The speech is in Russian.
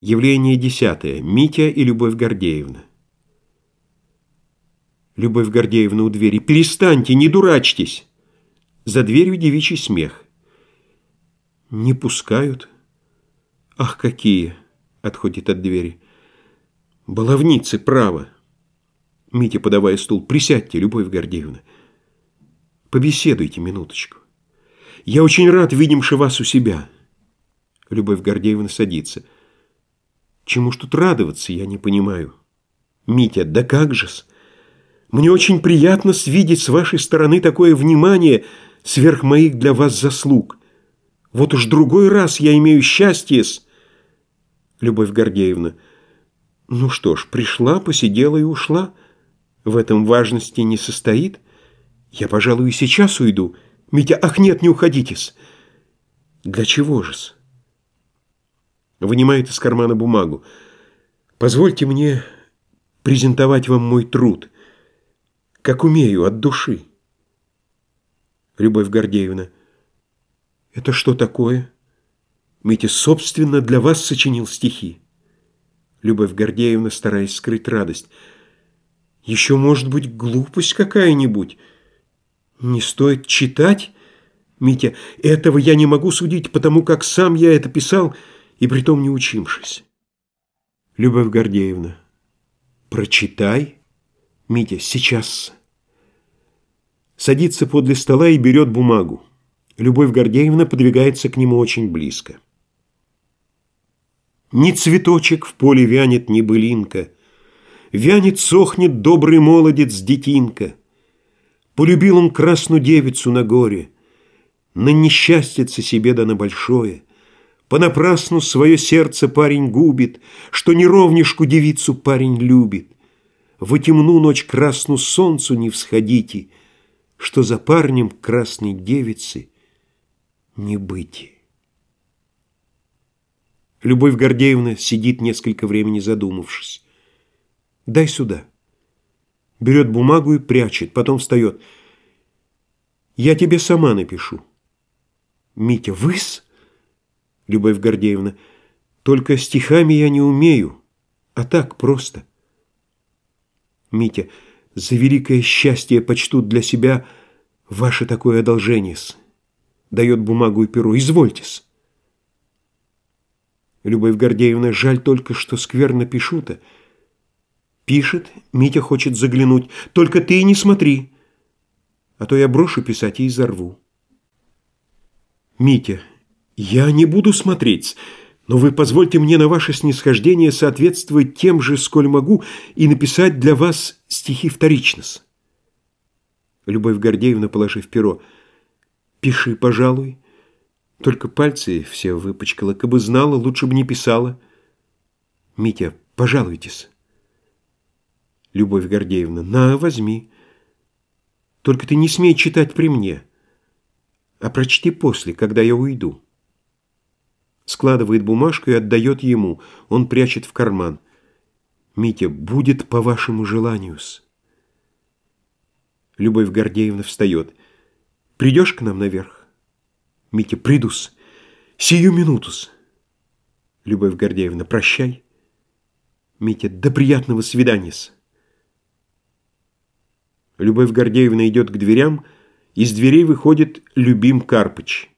Явление десятое. Митя и Любовь Гордеевна. Любовь Гордеевна у двери. «Перестаньте, не дурачьтесь!» За дверью девичий смех. «Не пускают?» «Ах, какие!» — отходит от двери. «Баловницы, право!» Митя, подавая стул. «Присядьте, Любовь Гордеевна. Побеседуйте минуточку. Я очень рад, видимши вас у себя». Любовь Гордеевна садится. Чему ж тут радоваться, я не понимаю. Митя, да как же-с? Мне очень приятно свидеть с вашей стороны такое внимание сверх моих для вас заслуг. Вот уж другой раз я имею счастье с... Любовь Гордеевна. Ну что ж, пришла, посидела и ушла. В этом важности не состоит. Я, пожалуй, и сейчас уйду. Митя, ах нет, не уходите-с. Для чего же-с? Вынимает из кармана бумагу. «Позвольте мне презентовать вам мой труд, как умею, от души». Любовь Гордеевна. «Это что такое?» Митя, собственно, для вас сочинил стихи. Любовь Гордеевна, стараясь скрыть радость. Еще, может быть, глупость какая-нибудь. Не стоит читать? Митя, этого я не могу судить, потому как сам я это писал и притом не учимшись. Любовь Гордеевна, прочитай. Митя, сейчас. Садится подле стола и берет бумагу. Любовь Гордеевна подвигается к нему очень близко. Ни цветочек в поле вянет, ни былинка. Вянет, сохнет добрый молодец, детинка. Полюбил он красную девицу на горе, На несчастьице себе да на большое — Понапрасну свое сердце парень губит, Что неровнишку девицу парень любит. В темну ночь красну солнцу не всходите, Что за парнем красной девицы не быть. Любовь Гордеевна сидит несколько времени задумавшись. «Дай сюда». Берет бумагу и прячет, потом встает. «Я тебе сама напишу». «Митя, выс?» Любовь Гордеевна, только стихами я не умею, а так просто. Митя, за великое счастье почтут для себя ваше такое одолжение -с. Дает бумагу и перо. Извольте-с. Любовь Гордеевна, жаль только, что скверно пишу-то. Пишет, Митя хочет заглянуть. Только ты и не смотри, а то я брошу писать и изорву. Митя, «Я не буду смотреть, но вы позвольте мне на ваше снисхождение соответствовать тем же, сколь могу, и написать для вас стихи вторичнос». Любовь Гордеевна, положив перо, «Пиши, пожалуй». Только пальцы все выпачкала. Кабы знала, лучше бы не писала. Митя, пожалуйтесь. Любовь Гордеевна, на, возьми. Только ты не смей читать при мне, а прочти после, когда я уйду складывает бумажку и отдает ему. Он прячет в карман. «Митя, будет по вашему желанию-с». Любовь Гордеевна встает. «Придешь к нам наверх?» «Митя, придус. Сию минутус». Любовь Гордеевна, прощай. Митя, до приятного свидания-с. Любовь Гордеевна идет к дверям, из дверей выходит Любим Карпыч.